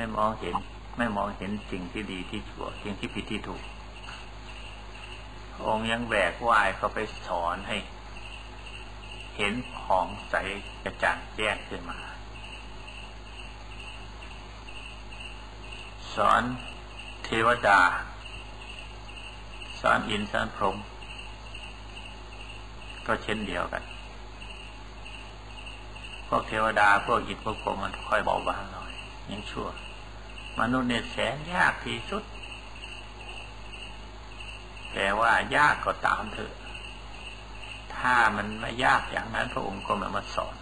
ไม่มองเห็น ไม่มองเห็นสิ่งที่ดีที่ชั่วสิ่งที่ผิดที่ถูก องค์ยังแบกวายเขาไปสอนให้ เห็นของใสกระจ่างแจ้งขึ้นมา สอนเทวดา สอนอินสอนพรหมก็เช่นเดียวกันพวกเทวดาพวกอินพวกพรหมมันค่อยเบาบางหน่อยยังชั่ว มนุษย์เนี่ยแสนยากที่สุด แต่ว่ายากก็ตามเถอะ ถ้ามันไม่ยากอย่างนั้นพระองค์ก็ไมามาสอน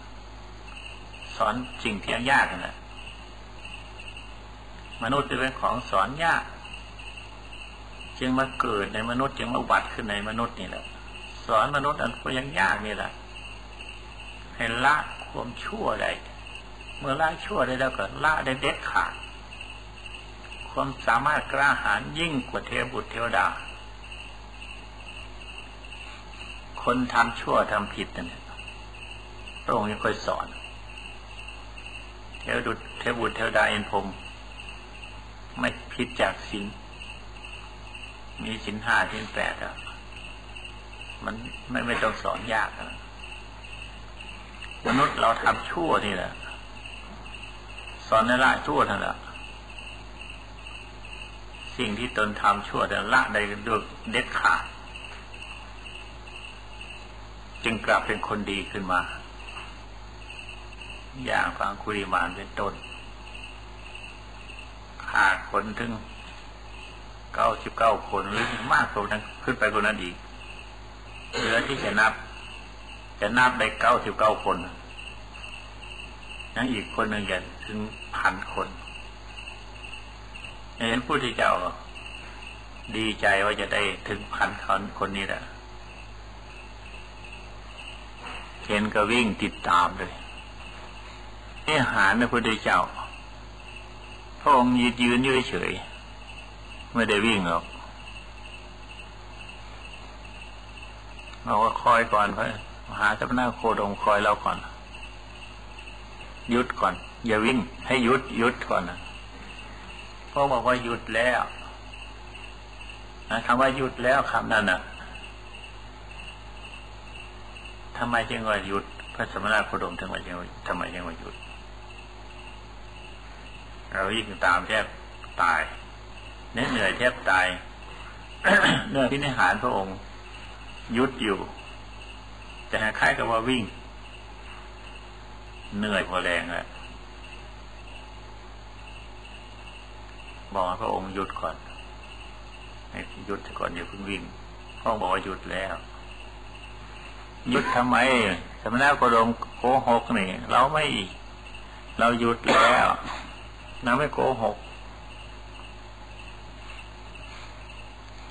สอนสิ่งที่ยากนะมนุษย์เป็นของสอนยาก จึงมาเกิดในมนุษย์จึงมาบัตขึ้นในมนุษย์นี่แหละ สอนมนุษย์อันก็ยังยากนี่แหละให้ละความชั่วได้ เมื่อละชั่วได้แล้วก็ละได้เด็ดขาด ความสามารถกล้าหาญยิ่งกว่าเทวบุตรเทวดา คนทำชั่วทำผิดเนี่ยพระองค์ยังค่อยสอน เทวดุตเทวบุตรเทวดาเอ็นพรมไม่ผิดจากสินมีสินห้าสินแปดอะมันไม่ไม่ต้องสอนยากนะมนุษย์เราทำชั่วนี่แหละ สอนในละชั่วนั่นแหละ สิ่งที่ตนทำชั่วแต่ละได้ด้วยเด็ดขาด จึงกลับเป็นคนดีขึ้นมา อย่างฟังคุริมานเป็นต้นขาดคนถึงเก้าสิบเก้าคนหรือมากกว่านั้นขึ้นไปกว่านั้นอีกเหลือที่จะนับ จะนับได้เก้าสิบเก้าคนยังอีกคนหนึ่งจะถึงพันคน เห็นผู้ที่เจ้าดีใจว่าจะได้ถึงพันคนคนนี้แหละเห็นก็วิ่งติดตามเลยนี่หารพระพุทธเจ้าพระองค์ยืนยืนอยู่เฉยไม่ได้วิ่งหรอกเราก็คอยก่อนเพื่อหาเจ้าหน้าโคดงคอยเราก่อนหยุดก่อน อย่าวิ่ง ให้หยุดหยุดก่อนนะ พระบอกว่าหยุดแล้วคำว่าหยุดแล้วคำนั้นนะทำไมจึงว่าหยุด พระสมณโคดมทำไมจึงทำไมจึงว่าหยุด เรายิ่งตามแทบตายเนื้อเหนื่อยแทบตายเนื้อพินิหารพระองค์ยุดอยู่ แต่คล้ายกับว่าวิ่ง เหนื่อยพอแรงแล้ว บอกพระองค์หยุดก่อนให้หยุดก่อนอย่าเพิ่งวิ่งพระองค์บอกว่าหยุดแล้วหยุดทำไมสมณะโคดมโกหกนี่เราไม่เราหยุดแล้วเราไม่โกหก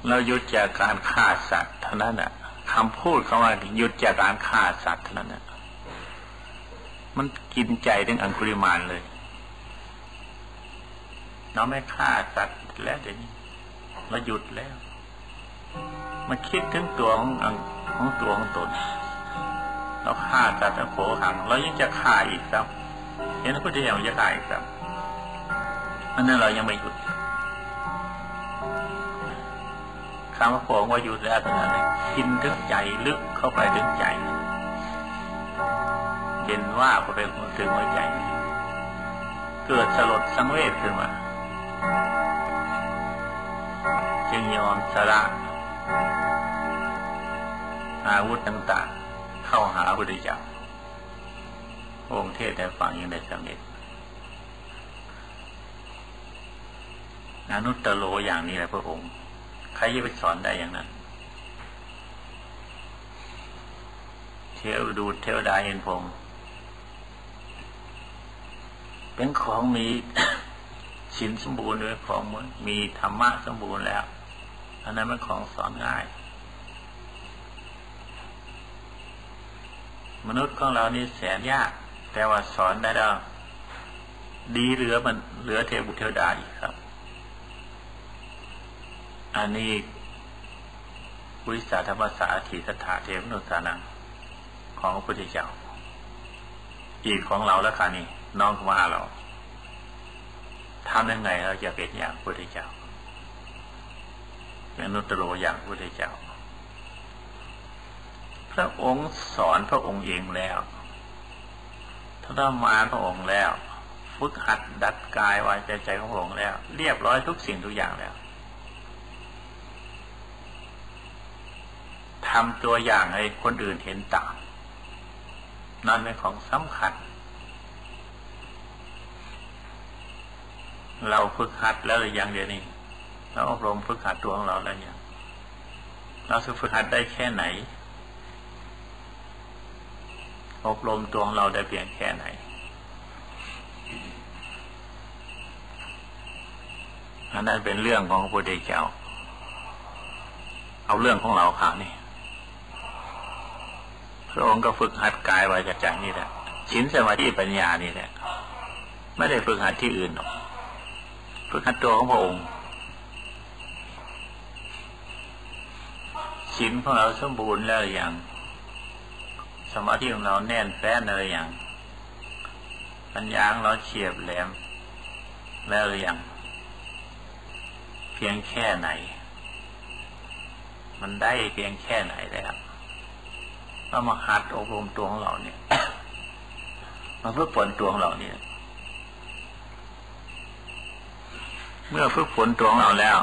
เราหยุดจากการฆ่าสัตว์เท่านั้นน่ะคำพูดคำว่าหยุดจากการฆ่าสัตว์เท่านั้นน่ะมันกินใจถึงอังคุริมานเลย เราไม่ฆ่าสัตว์แล้วเดี๋ยวนี้เราหยุดแล้วมันคิดถึงตัวของของตัวของตนเราฆ่าสัตว์แล้วโผหังเรายังจะฆ่าอีกครับเห็นพระพุทธเจ้าจะฆ่าอีกครับอันนั้นเรายังไม่หยุดคำว่าของว่าหยุดแล้วตอนนั้นกินถึงใจลึกเข้าไปถึงใจเห็นว่าพอไปถึงหัวใจ เกิดสลดสังเวชขึ้นมา จึงยอมสละอาวุธต่างๆ เข้าหาพระพุทธเจ้าองค์เทศแต่ฟังยังได้สำเร็จอนุตตโลอย่างนี้แหละพระองค์ ใครจะไปสอนได้อย่างนั้น เทวดูเทวดาเห็นผม เป็นของมี สินสมบูรณ์ด้วยของมีธรรมะสมบูรณ์แล้ว อันนั้นเป็นของสอนง่าย มนุษย์ของเรานี่แสนยาก แต่ว่าสอนได้แล้วดีเหลือมันเหลือเทวบุเทวดาอีกครับ อันนี้วิสาธรรมสาถีสถาเทวนุสานังของพระพุทธเจ้าอีกของเราแล้วค่ะนี่น้องมาเรา ทำยังไงเราจะเป็นอย่างพระพุทธเจ้าเป็นนุตโรอย่างพระพุทธเจ้า พระองค์สอนพระองค์เองแล้วทรมานพระองค์แล้ว ฝึกหัดดัดกายวายใจใจของพระองค์แล้ว เรียบร้อยทุกสิ่งทุกอย่างแล้วทำตัวอย่างให้คนอื่นเห็นต่ามนั่นเป็นของสำคัญ เราฝึกหัดแล้วหรือยังเดี๋ยวนี้เราอบรมฝึกหัดตัวของเราแล้วยังเราจะฝึกหัดได้แค่ไหน อบรมตัวของเราได้เพียงแค่ไหน อันนั้นเป็นเรื่องของพระพุทธเจ้า เอาเรื่องของเราข่าวนี่พระองค์ก็ฝึกหัดกายวาจาใจนี่แหละชินสมาธิปัญญานี่แหละ ไม่ได้ฝึกหัดที่อื่นหรอก ฝึกหัดตัวของพระองค์ชินของเราสมบูรณ์แล้วอย่าง สมาธิของเราแน่นแฟ้นอะไรอย่าง ปัญญาของเราเฉียบแหลมแล้วอยังเพียงแค่ไหน มันได้เพียงแค่ไหนแล้วเรามาหัดอบรมตัวของเราเนี่ยมาฝึกฝนตัวของเราเนี่ย เมื่อฝึกฝนตัวของเราแล้ว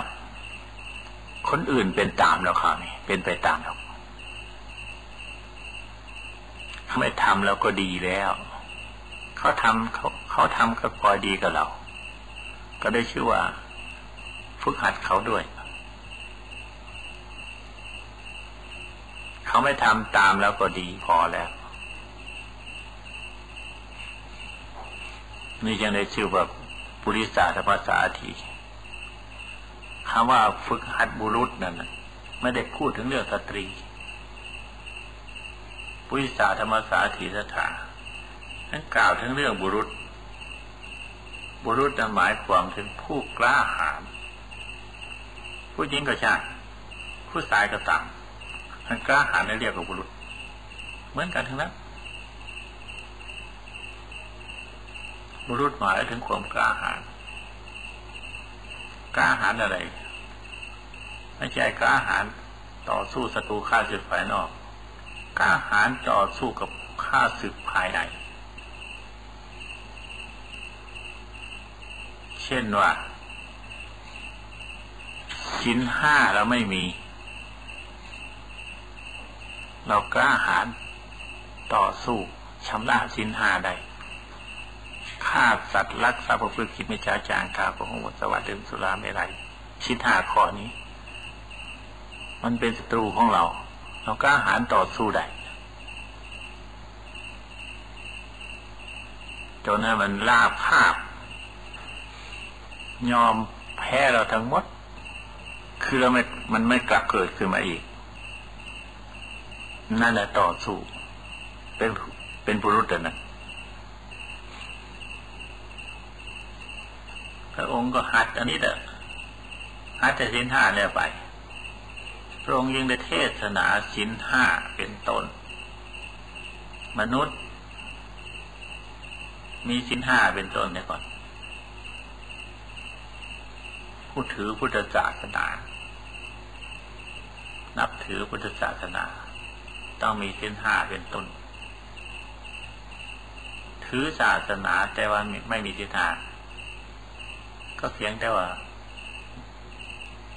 คนอื่นเป็นตามแล้วครับนี่เป็นไปตามแล้วไม่ทำแล้วก็ดีแล้ว เขาทำเขาเขาทำก็พอดีกับเรา ก็ได้ชื่อว่าฝึกหัดเขาด้วย เขาไม่ทำตามแล้วก็ดีพอแล้วนี่ยังได้ชื่อว่าปุริสาธภาษาที คำว่าฝึกหัดบุรุษนั่นไม่ได้พูดถึงเรื่องสตรีปุริสาธรรมสาถีสถานั้นกล่าวถึงเรื่องบุรุษ บุรุษนั้นหมายความถึงผู้กล้าหาญผู้หญิงก็ช่างผู้ชายก็ตามมันกล้าหาญในเรียกว่าบุรุษ เหมือนกันทั้งนั้นบุรุษหมายถึงความกล้าหาญ กล้าหาญอะไร ไม่ใช่กล้าหาญต่อสู้ศัตรูข้าศึกภายนอก กล้าหาญต่อสู้กับข้าศึกภายใน เช่นว่าชิ้นห้าเราไม่มี เรากล้าหาญต่อสู้ชำระสินห้าใด ฆ่าสัตว์รักทรัพย์ประพฤติผิดไม่จาจางกาประหงสวัสดิ์ดื่มสุราไม่ไรชินหาข้อนี้ มันเป็นศัตรูของเรา เรากล้าหาญต่อสู้ได้จนให้มันลาภาพ ยอมแพ้เราทั้งหมด คือเราไม่มันไม่กลับเกิดขึ้นมาอีก นั่นแหละต่อสู้ เป็นเป็นบุรุษนะ พระองค์ก็หัดอันนี้เด้อหัดแต่สินห้าเนี่ยไป พระองค์ยังได้เทศนาสินห้าเป็นต้น มนุษย์ มีสินห้าเป็นต้นเนี่ยก่อน ผู้ถือพุทธศาสนา นับถือพุทธศาสนา ต้องมีส้นห้าเป็นต้น ถือศาสนาแต่ว่าไม่มีส้นห้า ก็เพียงแต่ว่า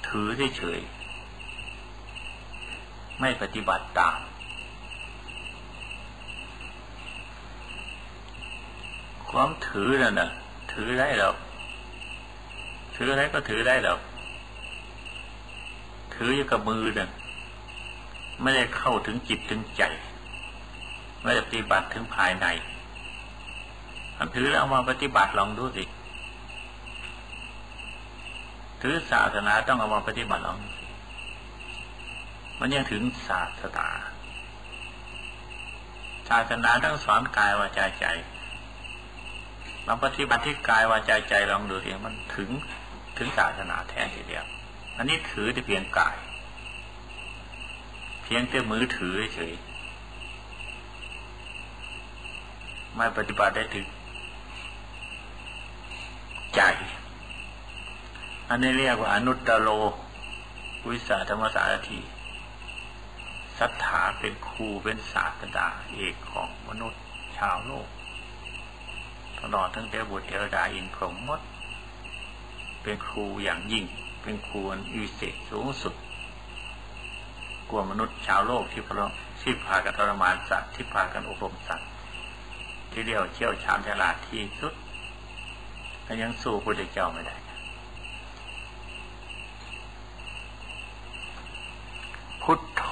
ถือเฉยๆไม่ปฏิบัติตาม ความถือนั่นนะถือได้หรอกถืออะไรก็ถือได้หรอกถืออยู่กับมือนั่นไม่ได้เข้าถึงจิตถึงใจ ไม่ได้ปฏิบัติถึงภายในมันถือแล้วมาปฏิบัติลองดูสิ ถือศาสนาต้องเอามาปฏิบัติลองมันยังถึงศาสนาศาสนาต้องสอนกายวาจาใจเราปฏิบัติที่กายวาจาใจลองดูสิมันถึงถึงศาสนาแท้ทีเดียว อันนี้ถือที่เพียงกาย เพียงแต่มือถือเฉยไม่ปฏิบัติได้ถึงใจ อันนี้เรียกว่าอนุตตโล วิสาธรรมสารถีศรัทธาเป็นครูเป็นศาสดาเอกของมนุษย์ชาวโลกตลอดทั้งเทวบุตรเทวดาอินพรหมมด เป็นครูอย่างยิ่ง เป็นครูอันวิเศษสูงสุดกลัวมนุษย์ชาวโลกที่พระที่พากันทรมานสัตว์ที่พากันอบรมสัตว์ที่เรียกเชี่ยวชาญฉลาดที่สุดก็ยังสู้พระเจ้าไม่ได้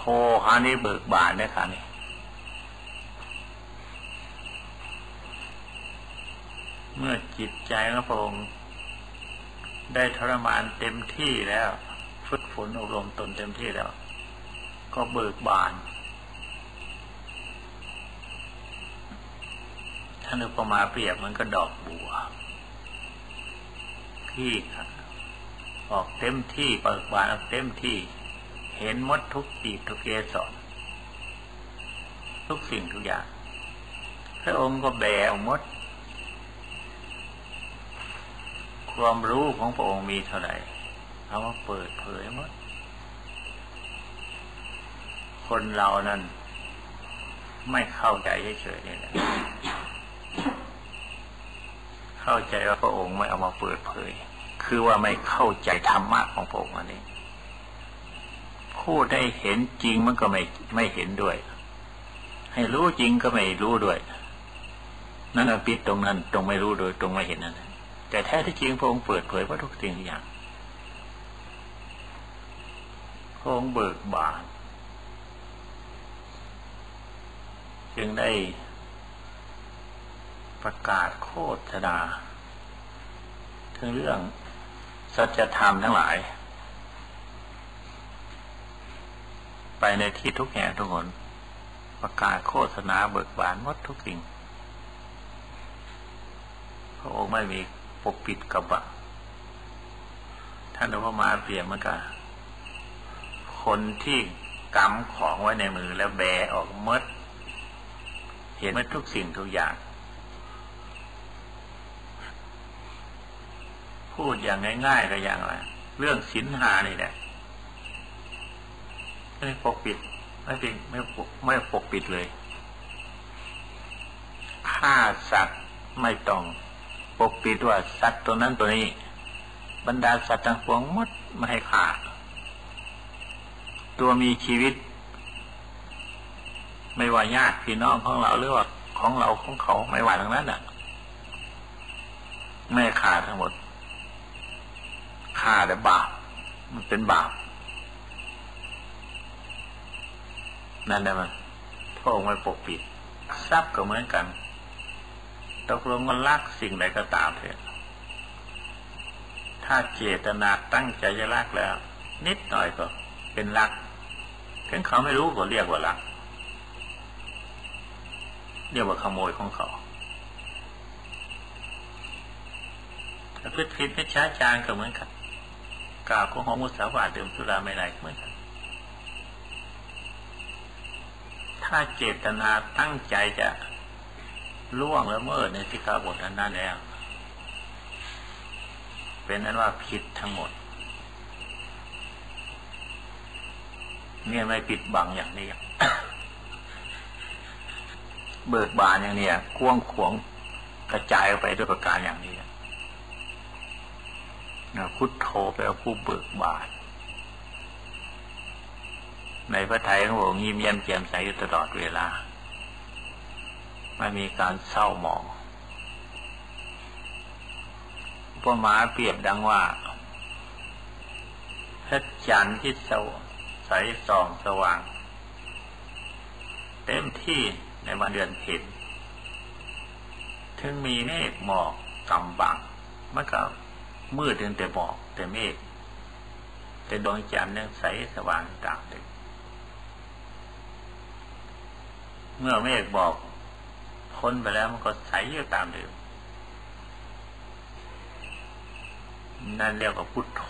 พุทโธฮานี้เบิกบานนี่ยค่ะนี่เมื่อจิตใจของพระองค์ได้ทรมานเต็มที่แล้ว ฝึกฝนอบรมตนเต็มที่แล้ว ก็เบิกบานท่านอุปมาเปรียบมันก็ดอกบัว ที่ออกเต็มที่เปิดบานออกเต็มที่ เห็นมดทุกปีทุกเกสรทุกสิ่งทุกอย่าง พระองค์ก็แบอมด ความรู้ของพระองค์มีเท่าไหร่เอามาเปิดเผยมด คนเรานั้น ไม่เข้าใจเฉยๆนี่แหละเข้าใจว่าพระองค์ไม่เอามาเปิดเผย คือว่าไม่เข้าใจธรรมะของพระองค์อันนี้ พูดให้เห็นจริงมันก็ไม่ไม่เห็นด้วย ให้รู้จริงก็ไม่รู้ด้วยนั่นอภิษตรงนั้น ตรงไม่รู้โดยตรงไม่เห็นนั่นแต่แท้ที่จริงพระองค์เปิดเผยว่าทุกสิ่งทุกอย่างพระองค์เบิกบานจึงได้ประกาศโคตรนาถึงเรื่องสัจธรรมทั้งหลาย ไปในที่ทุกแห่งทุกคนประกาศโฆษณาเบิกบานหมดทุกสิ่ง พระองค์ไม่มีปกปิดกับบะท่านพระมาเปลี่ยนมันก็คนที่กำของไว้ในมือแล้วแบออกมด เห็นมดทุกสิ่งทุกอย่าง พูดอย่างง่ายๆก็อย่างไรเรื่องสินหานี่แหละ ไม่ปกปิด ไม่จริงไม่ปกไม่ปกปิดเลยฆ่าสัตว์ไม่ต้องปกปิดว่าสัตว์ตัวนั้นตัวนี้ บรรดาสัตว์ทั้งปวงมดไม่ให้ฆ่าตัวมีชีวิต ไม่ว่าญาติพี่น้องของเราหรือว่าของเราของเขาไม่ว่าทั้งนั้นอะไม่ขาดทั้งหมดฆ่าแต่บาปมันเป็นบาป นั่นแหละมันพระองค์ไม่ปกปิด ทรัพย์ก็เหมือนกัน ตกลงมันรักสิ่งใดก็ตามเถอะถ้าเจตนาตั้งใจจะรักแล้ว นิดหน่อยก็เป็นรักถึงเขาไม่รู้ก็เรียกว่ารัก เรียกว่าขโมยของเขาถ้าพิษพิษไม่ช้าจางก็เหมือนกันกล่าวของหอมุสาวาดื่มสุราไม่ได้เหมือนกัน ถ้าเจตนาตั้งใจจะล่วงละเมิดในสิกขาบทอันนั้นแล้ว เป็นนั้นว่าผิดทั้งหมด เนี่ยไม่ปิดบังอย่างนี้เบิกบานอย่างนี้กว้างขวงกระจายออกไปด้วยประการอย่างนี้นะพุทโธแปลว่าผู้เบิกบาน ในพระไทยขององค์ยิ้มแย้มแจ่มใสอยู่ตลอดเวลา ไม่มีการเศร้าหมองพระมาเปรียบดังว่าพระจันทร์ที่สใสส่องสว่าง เต็มที่ในวันเดือนเพ็ญถึงมีเมฆหมอกกำบังมันก็มืดเต็มแต่บอกแต่เมฆแต่ดวงจันทร์ยังใสสว่างต่างเด็ก เมื่อเมฆบอกพ้นไปแล้วมันก็ใสอยู่ตามเดิมนั่นเรียกว่าพุทโธ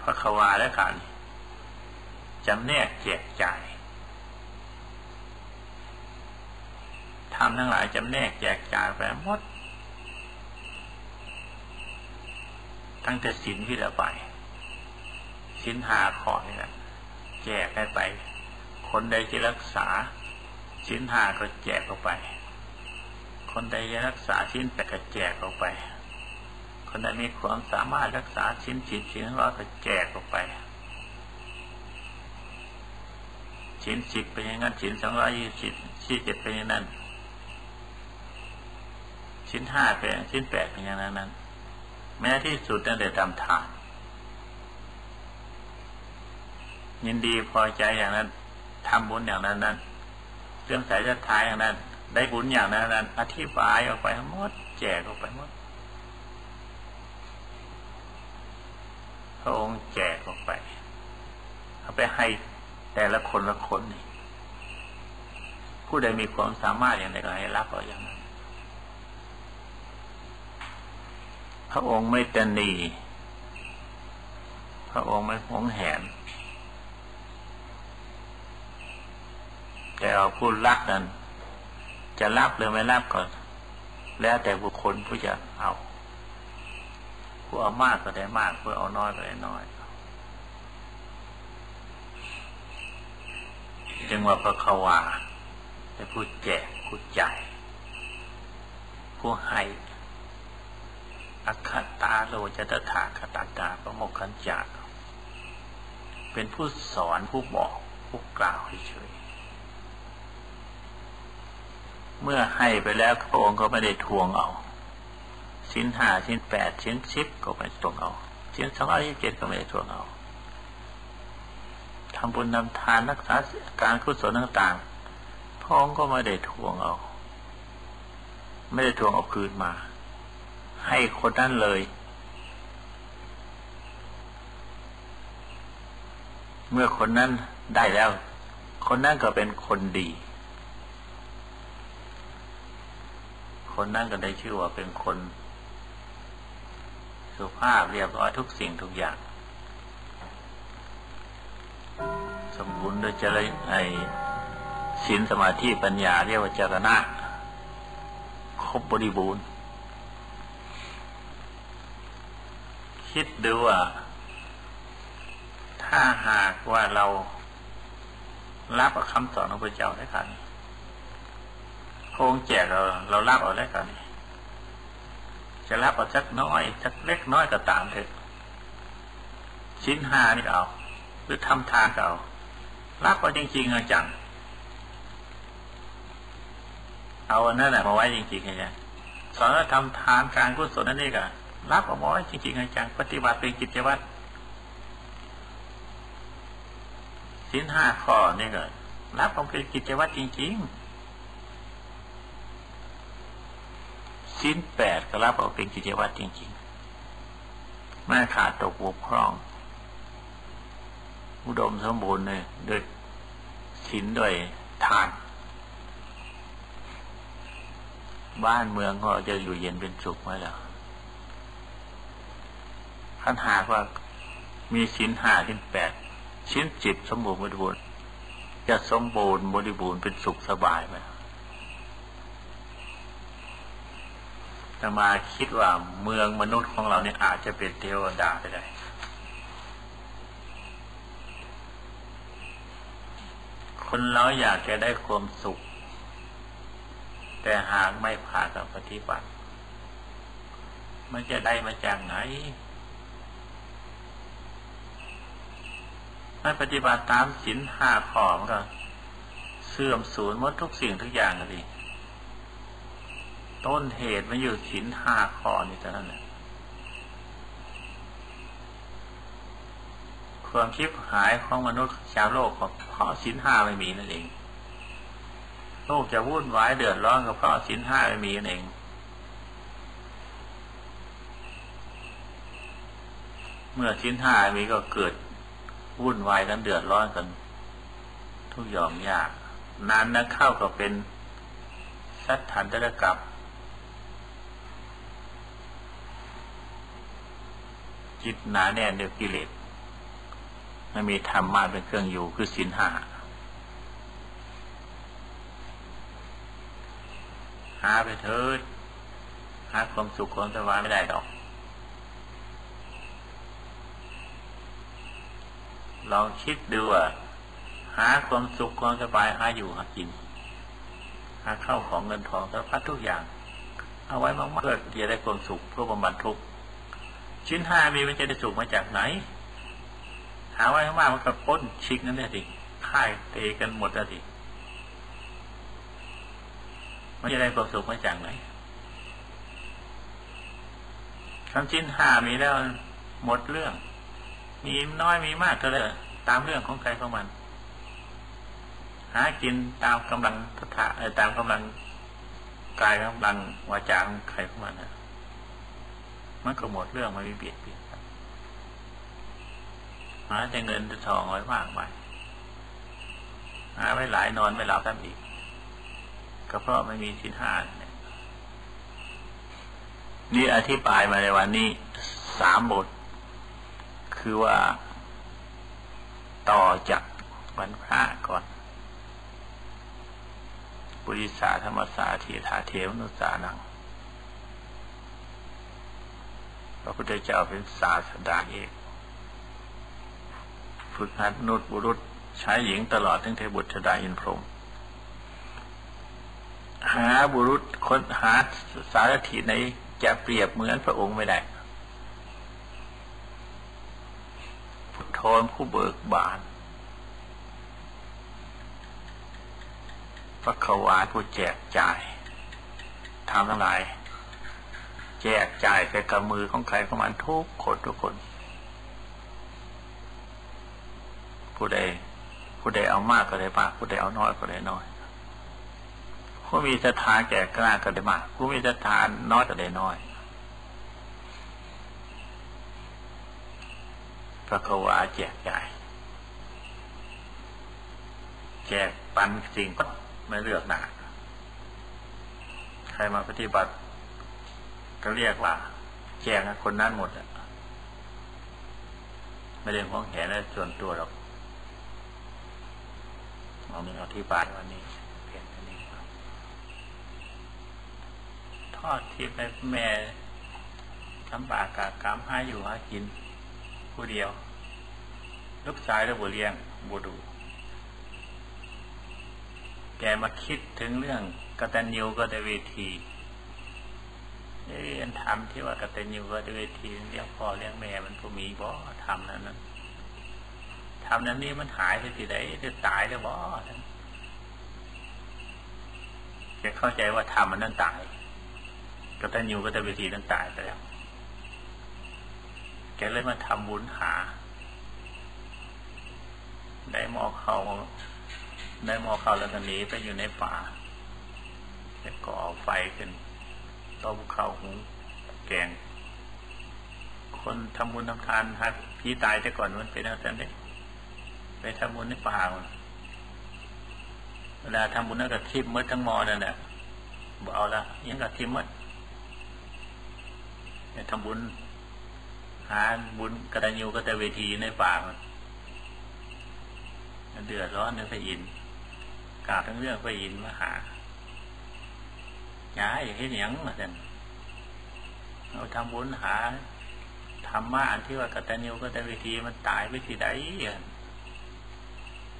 พระควาและกันจำแนกแจกจ่ายทำทั้งหลายจำแนกแจกจ่ายไปหมด ตั้งแต่ศีลวิละไปศีลหาข้อนี่แหละ แจกให้ไป คนใดจะรักษาศีลหาก็แจกออกไป คนใดจะรักษาศีลแปดก็แจกออกไป คนใดมีความสามารถรักษาศีลจิตศีลร้อยก็แจกออกไปศีลสิบเป็นอย่างนั้นศีลสองร้อยยี่สิบสี่เจ็ดเป็นอย่างนั้นศีลห้าเป็นศีลแปดเป็นอย่างนั้น แม้ที่สุดนั่นเดี๋ยวทำทาน ยินดีพอใจอย่างนั้นทำบุญอย่างนั้นนั้นเรื่องสายจะทายอย่างนั้น ได้บุญอย่างนั้นนั้นอธิบายออกไปหมด แจกออกไปหมดพระองค์แจกออกไป เอาไปให้แต่ละคนละคนนี่ผู้ใดมีความสามารถอย่างไรก็ให้รับเอาอย่างนั้นพระองค์ไม่ตนีพระองค์ไม่หวงแหน แต่เอาผู้รักนั้น จะรับหรือไม่รับก็แล้วแต่บุคคลผู้จะเอา ผู้เอามากก็ได้มาก ผู้เอาน้อยก็ได้น้อยจึงว่าพระควาเป็นผู้แจกผู้จ่ายผู้ให้อัคคตาโลจตถาคตาตาพระโมกขันจาเป็นผู้สอนผู้บอก ผู้กล่าวเฉย เมื่อให้ไปแล้วพระองค์ก็ไม่ได้ทวงเอาชิ้นห้าชิ้นแปดชิ้นสิบก็ไม่ทวงเอาชิ้นสองร้อยยี่สิบเจ็ดก็ไม่ได้ทวงเอาทำบุญนำทานรักษาการกุศลต่างๆพระองค์ก็ไม่ได้ทวงเอา ไม่ได้ทวงเอาคืนมา ให้คนนั้นเลย เมื่อคนนั้นได้แล้ว คนนั้นก็เป็นคนดี คนนั้นก็ได้ชื่อว่าเป็นคน สุภาพเรียบร้อยทุกสิ่งทุกอย่าง สมบูรณ์โดยเจริญไอศีลสมาธิปัญญาเรียกว่าจรณะครบบริบูรณ์ คิดดูว่า ถ้าหากว่าเรารับคำสอนของพระเจ้าได้กัน พงแจกเราเรารับเอาแล้วกันจะรับเอาสักน้อยสักเล็กน้อยก็ตามเถอะชิ้นห้านี่เอา หรือทำทานก็เอารับเอาจริงๆจังเอาอันนั้นแหละมาไว้จริงๆไงสอนว่าทำทานการกุศลนั่นเองก็รับเอาไว้จริงๆจังปฏิบัติเป็นกิจวัตรสิ้นห้าข้อนี่ก็รับเอาเป็นกิจวัตรจริง ๆ สิ้นแปดก็รับเอาเป็นกิจวัตรจริงๆไม่ขาดตกบกพร่อง อุดมสมบูรณ์เลยด้วยศีลด้วยทาน บ้านเมืองก็จะอยู่เย็นเป็นสุขไหมล่ะขันหากว่ามีศีลห้าศีลแปดชิ้นจิตสมบูรณ์บริบูรณ์จะสมบูรณ์บริบูรณ์เป็นสุขสบายไหม มาคิดว่าเมืองมนุษย์ของเราเนี่ยอาจจะเป็นเทวดาไปได้คนเราอยากจะได้ความสุข แต่หากไม่ผ่านกับปฏิบัติ มันจะได้มาจากไหนไม่ปฏิบัติตามศีลห้าข้อมันก็เสื่อมสูญหมดทุกสิ่งทุกอย่างเลย ต้นเหตุมันอยู่สินห้าข้อนี่เท่านั้นแหละความคิดหายของมนุษย์ชาวโลกก็เพราะสินห้าไม่มีนั่นเอง โลกจะวุ่นวายเดือดร้อนก็เพราะสินห้าไม่มีนั่นเอง เมื่อสินห้ามีก็เกิดวุ่นวายกันเดือดร้อนกัน ทุกอย่างยาก นานนักเข้าก็เป็นสัตถันตะกับ จิตหนาแน่นด้วยกิเลสไม่มีธรรมะเป็นเครื่องอยู่คือสินหาหาไปเถิดหาความสุขความสบายไม่ได้ดอก ลองคิดดูว่าหาความสุขความสบายหาอยู่หากิน หาเข้าของเงินทองสารพัดทุกอย่าง เอาไว้มากเพื่อจะได้ความสุขเพื่อบำบัดทุกข์ ชิ้นห้ามีมันจะได้สุขมาจากไหน หาไว้มากมันก็ป้นชิกนั่นแหละสิค่ายเตะกันหมดแล้วสิมันจะได้ความสุขมาจากไหนคำชิ้นห้ามีแล้วหมดเรื่อง มีน้อยมีมากก็เลยตามเรื่องของใครของมัน หากินตามกำลังทุทะตามกำลังกายกำลังวาจาของใครของมันนะ มันก็หมดเรื่องมันมีเบียดเบียนหาแต่เงินจะทองไว้มากไปหาไว้หลายนอนไม่หลับทั้งอีกก็เพราะไม่มีสินห้าเนี่ยนี่อธิบายมาในวันนี้สามบท คือว่าต่อจากวันพระก่อนบุริสาธรรมสาเทีธาเทวนุสานัง พระพุทธเจ้าเป็นศาสดาเอกฝึกหัดนุษบุรุษใช้หญิงตลอดทั้งเทบุตรดาอินพรหมหาบุรุษคนหาสารถีในจะเปรียบเหมือนพระองค์ไม่ได้พุทโธผู้เบิกบานพระขวาผู้แจกจ่ายทำทั้งหลาย แจกจ่ายแก่กับมือของใครของมันทุกคนทุกคน ผู้ใดผู้ใดเอามากก็ได้มากผู้ใดเอาน้อยก็ได้น้อย ผู้มีศรัทธาแก่กล้าก็ได้มาก ผู้มีศรัทธาน้อยก็ได้น้อยพระควาแจกจ่ายแจกปันสิ่งไม่เลือกหนาใครมาปฏิบัติ ก็เรียกว่า แจกคนนั้นหมดอะไม่ได้ห้องแหนและส่วนตัวหรอกเอาหนึ่งอธิบายวันนี้เพียงแค่นี้ทอดทิพย์ให้แม่ทำบากกากรรมให้อยู่หากิน ผู้เดียว ลูกชายแล้วบุเลี้ยงบุดู แกมาคิดถึงเรื่องกตัญญูกตเวที เรียนทำที่ว่ากตัญญูกตเวทีเลี้ยงพ่อเลี้ยงแม่มันก็มีบ่ทำนั้นนั้นทำนั้นนี้มันหายไปที่ไหนจะตายแล้วบ่แกเข้าใจว่าทำมันนั่นตายกตัญญูกตเวทีนั้นตายไปแล้วแกเลยมาทำบุญหา ได้หมอเขาได้หมอเขาแล้วก็หนีไปอยู่ในป่าจะก่อไฟขึ้น ต้มข้าวหุงแกง คนทำบุญทำทานฮักพี่ตายแต่ก่อนมันเป็นอะไรเด็ไปทำบุญในป่าเวลาทำบุญนั่นก็ทิพมดทั้งมอนั่นแหละบอกเอาละยังก็ทิพมดทำบุญหาบุญกระดันยูก็แต่เวทีในป่ามันเดือดร้อนในพระอินทร์กล่าวทั้งเรื่องพระอินทร์มาหา ย้ายอย่างนี้ยังมาเด่นเราทำบุญหาธรรมะอันที่ว่ากตัญญูกตเวทีมันตายไปที่ใด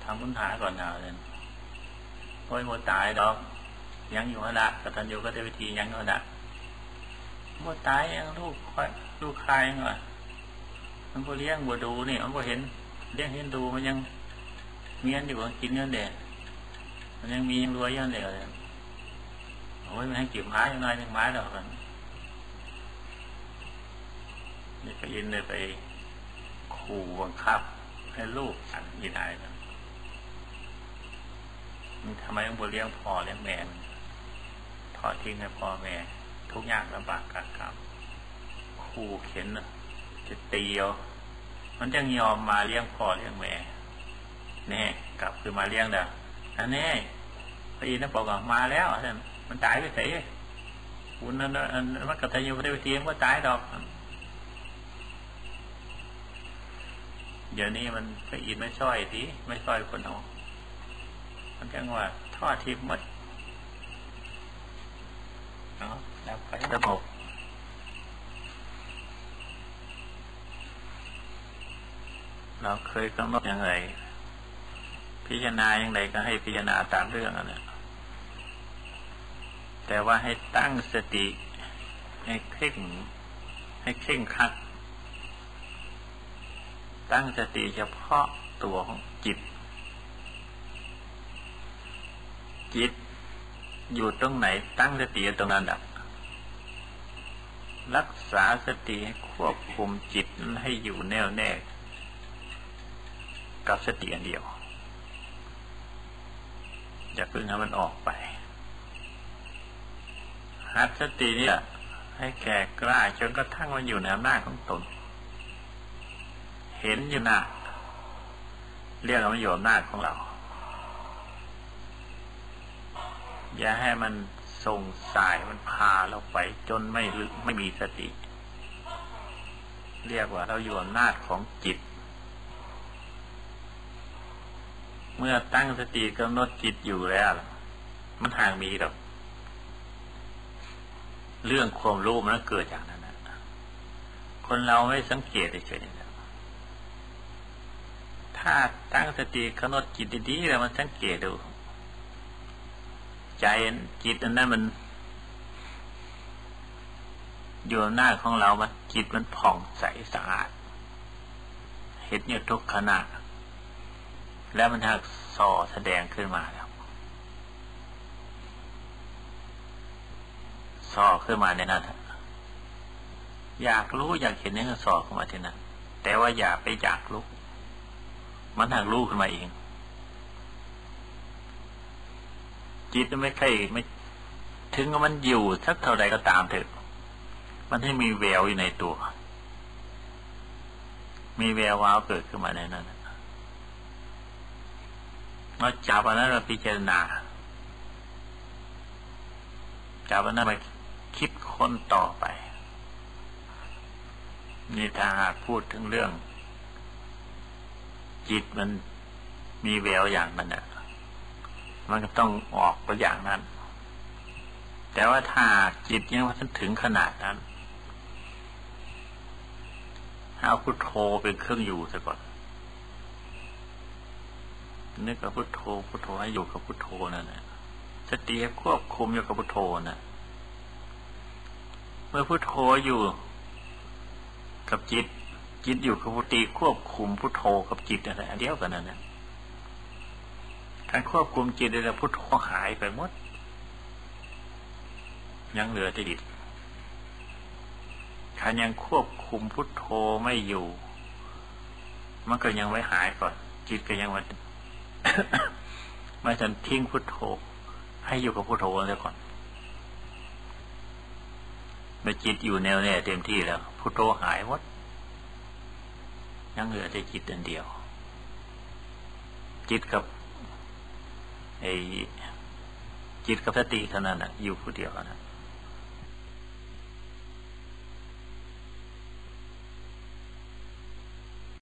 ทำบุญหาก่อนเอาเลยโอ้ยหมดตายดอกยังอยู่ละกตัญญูกตเวทียังอยู่ละหมดตายยังลูกลูกใครยังไงมันก็เลี้ยงบัวดูนี่มันก็เห็นเลี้ยงเห็นดูมันยังเงี้ยอยู่กินเงินเด็มันยังมียังรวยยังเด็เลย โอ้ยมันให้เก็บไม้ยังไงยังไม้ดอกกันนี่ก็ยินเลยไปขู่บังคับ ให้ลูกสั่งยินหายกันมันทำไมต้องบวเลี้ยงพ่อเลี้ยงแม่ทอดทิ้งให้พ่อแม่ ทุกอย่างลำบากกันครับขู่เข็นจะตีเอามันจะยอมมาเลี้ยงพ่อเลี้ยงแม่เนี่ยกลับคือมาเลี้ยงเด้ออันนี้พระอินทร์บอกว่ามาแล้วท่าน มันตายไปเสียคุณนั่นมันกับทายุได้ไปเทียมก็ตายดอก เดี๋ยวนี้มันพระอินไม่ช่อยทีไม่ช่อยคนเอามันแค่ว่าทอดทิพย์หมดเนาะแล้วไประบบเราเคยกำหนดย่างไรพิจารณาอย่างไรก็ให้พิจารณาตามเรื่องนั่นแหละ แต่ว่าให้ตั้งสติ ให้เคร่งให้เคร่งคัด ตั้งสติเฉพาะตัวของจิต จิตอยู่ตรงไหนตั้งสติตรงนั้นดับรักษาสติให้ควบคุมจิตให้อยู่แน่วแน่กับสติอันเดียว อย่าเพิ่งให้มันออกไป หัดสตินี่ให้แก่กล้าจนกระทั่งมันอยู่ในอำนาจของตน เห็นอยู่นะเรียกว่ามันอยู่อำนาจของเรา อย่าให้มันส่งสายมันพาเราไปจนไม่ไม่มีสติ เรียกว่าเราอยู่อำนาจของจิต เมื่อตั้งสติกำหนดจิตอยู่แล้ว มันห่างมีหรอก เรื่องความรู้มันเกิดจากนั้นนะคนเราไม่สังเกตเฉยๆถ้าตั้งสติกำหนดจิตดีๆแล้วมันสังเกตดู ใจจิตอันนั้นมันอยู่หน้าของเรามันจิตมันผ่องใสสะอาด เห็นอยู่ทุกขณะ แล้วมันหักส่อแสดงขึ้นมาแล้ว สอขึ้นมาในนั้นอยากรู้อยากเห็นนี่ก็สอขึ้นมาที่นั้นแต่ว่าอย่าไปอยากรู้มันทางรู้ขึ้นมาเอง จิตไม่ใช่ไม่ ถึงมันอยู่สักเท่าใดก็ตามเถอะ มันให้มีแววอยู่ในตัว มีแวววาวเกิดขึ้นมาในนั้นเราจับอันนั้นเราพิจารณาจับอันนั้นไป คิดค้นต่อไปนี่ถ้าหากพูดถึงเรื่อง จิตมันมีแววอย่างนั้นอะมันก็ต้องออกไปอย่างนั้น แต่ว่าถ้าจิตยังว่าถึงขนาดนั้นเอาพุทโธเป็นเครื่องอยู่ซะก่อนนึกกับพุทโธพุทโธให้อยู่กับพุทโธนั่นแหละสติควบคุมอยู่กับพุทโธนะ่ะ มื่อพุทโธอยู่ กับจิต จิตอยู่กับพุติควบคุมพุทโธกับจิตอะไรเดียวกันนั่นแหละการควบคุมจิตแล้วพุทโธหายไปหมด ยังเหลือแต่จิตถ้ายังควบคุมพุทโธไม่อยู่ มันก็ยังไม่หายก่อน จิตก็ยังมันไม่ทันทิ้งพุทโธ ให้อยู่กับพุทโธเลยก่อน เมื่อจิตอยู่แนวแน่เต็มที่แล้วพุทโธหายหมดยังเหลือแต่จิตอันเดียว จิตกับไอ้จิตกับสติเท่านั้นนะอยู่ผู้เดียวนะ